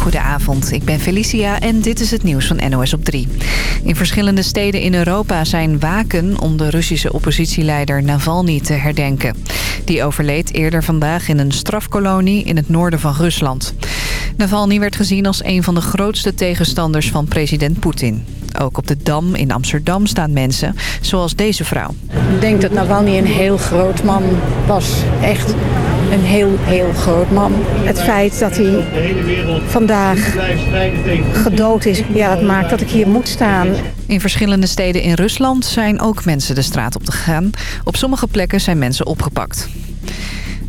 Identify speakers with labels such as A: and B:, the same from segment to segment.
A: Goedenavond, ik ben Felicia en dit is het nieuws van NOS op 3. In verschillende steden in Europa zijn waken om de Russische oppositieleider Navalny te herdenken. Die overleed eerder vandaag in een strafkolonie in het noorden van Rusland. Navalny werd gezien als een van de grootste tegenstanders van president Poetin. Ook op de Dam in Amsterdam staan mensen, zoals deze vrouw.
B: Ik denk dat Navalny een heel groot man was. Echt een heel, heel groot man. Het feit dat hij vandaag gedood is, ja, dat maakt dat ik hier moet staan.
A: In verschillende steden in Rusland zijn ook mensen de straat op te gaan. Op sommige plekken zijn mensen opgepakt.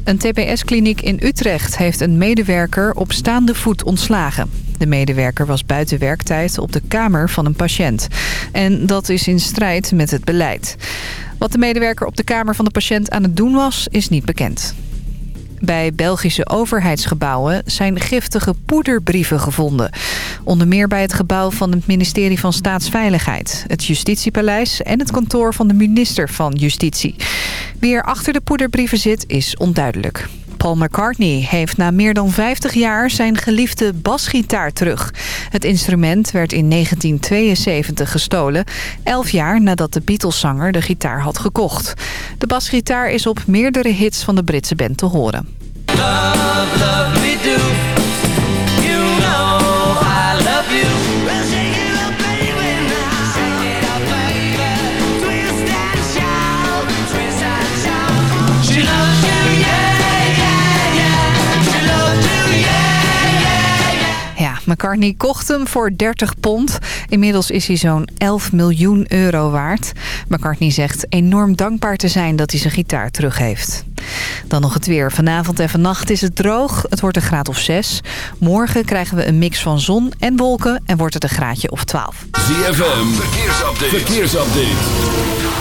A: Een TBS-kliniek in Utrecht heeft een medewerker op staande voet ontslagen. De medewerker was buiten werktijd op de kamer van een patiënt. En dat is in strijd met het beleid. Wat de medewerker op de kamer van de patiënt aan het doen was, is niet bekend. Bij Belgische overheidsgebouwen zijn giftige poederbrieven gevonden. Onder meer bij het gebouw van het ministerie van Staatsveiligheid... het Justitiepaleis en het kantoor van de minister van Justitie. Wie er achter de poederbrieven zit, is onduidelijk. Paul McCartney heeft na meer dan 50 jaar zijn geliefde basgitaar terug. Het instrument werd in 1972 gestolen, 11 jaar nadat de Beatles-zanger de gitaar had gekocht. De basgitaar is op meerdere hits van de Britse band te horen. Love, love do. McCartney kocht hem voor 30 pond. Inmiddels is hij zo'n 11 miljoen euro waard. McCartney zegt enorm dankbaar te zijn dat hij zijn gitaar terug heeft. Dan nog het weer. Vanavond en vannacht is het droog. Het wordt een graad of 6. Morgen krijgen we een mix van zon en wolken en wordt het een graadje of 12.
C: ZFM, verkeersupdate. verkeersupdate.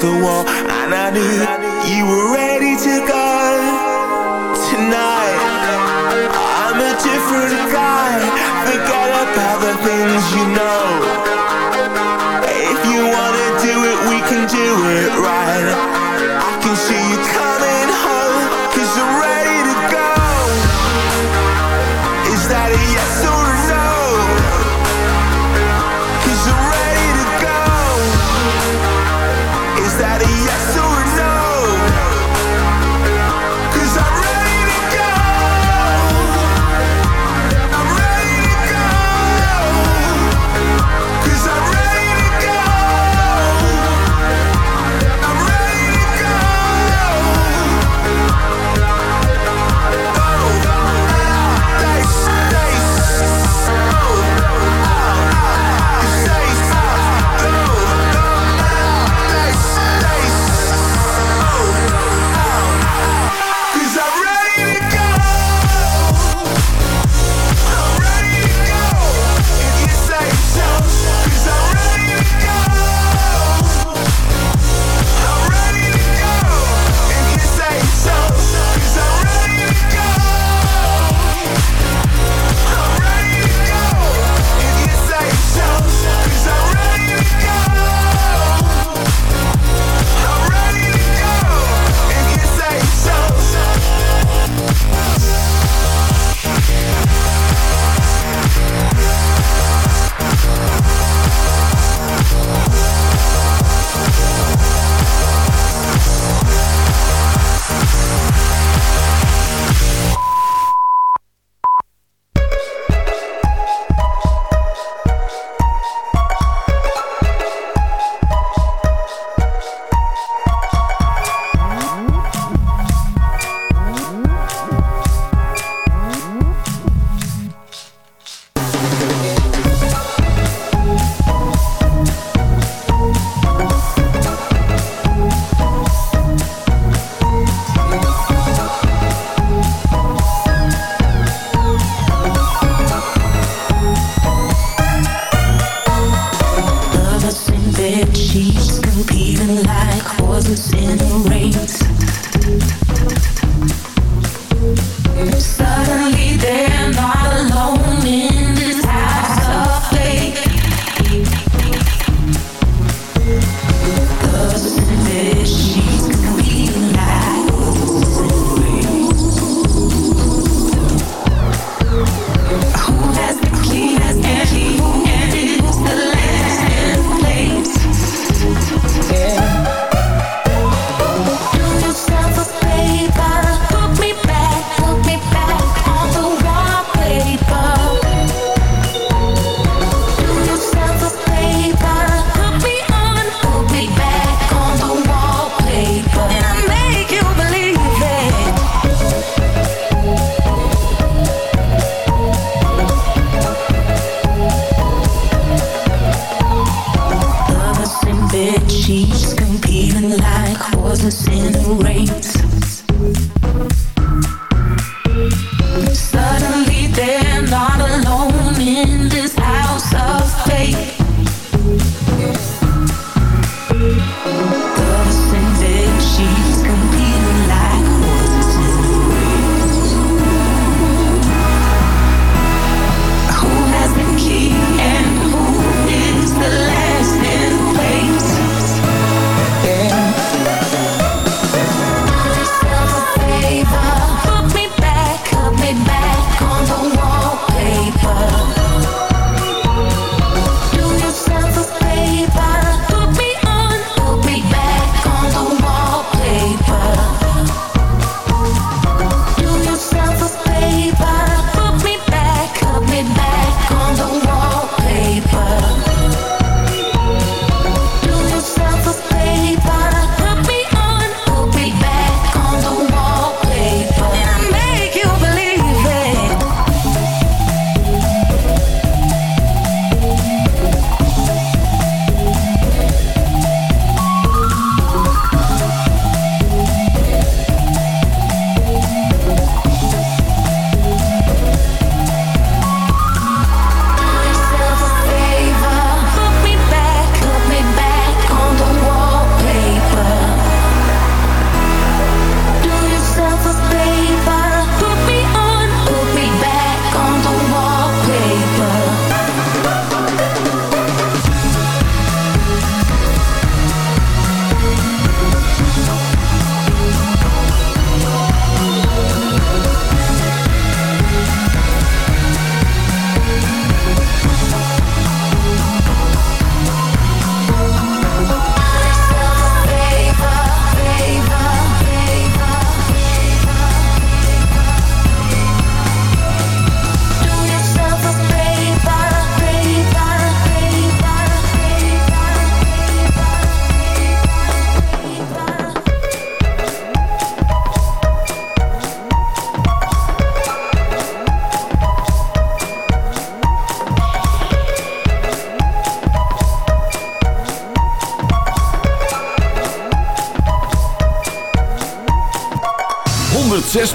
D: The wall,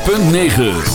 D: .9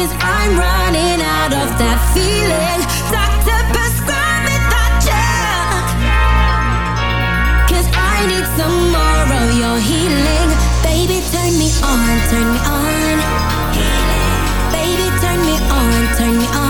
D: Cause I'm running out of that feeling. Doctor, prescribe me that gel. Cause
E: I need some more of your healing. Baby, turn me on, turn me on. Baby, turn me on, turn me on.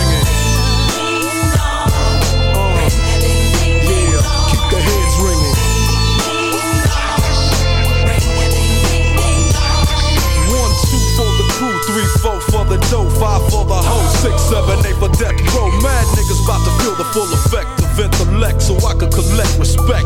F: Six, seven, eight for death row. Mad niggas about to feel the full effect of intellect, so I can collect respect.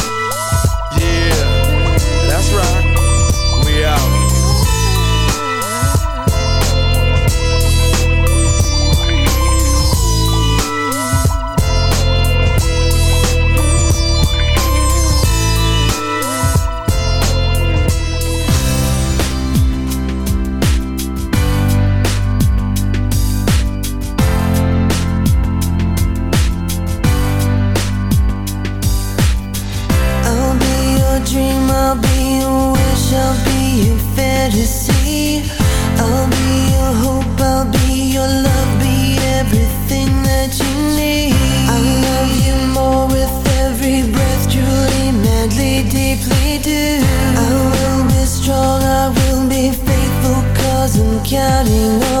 G: do. I will be strong, I will be faithful Cause I'm counting on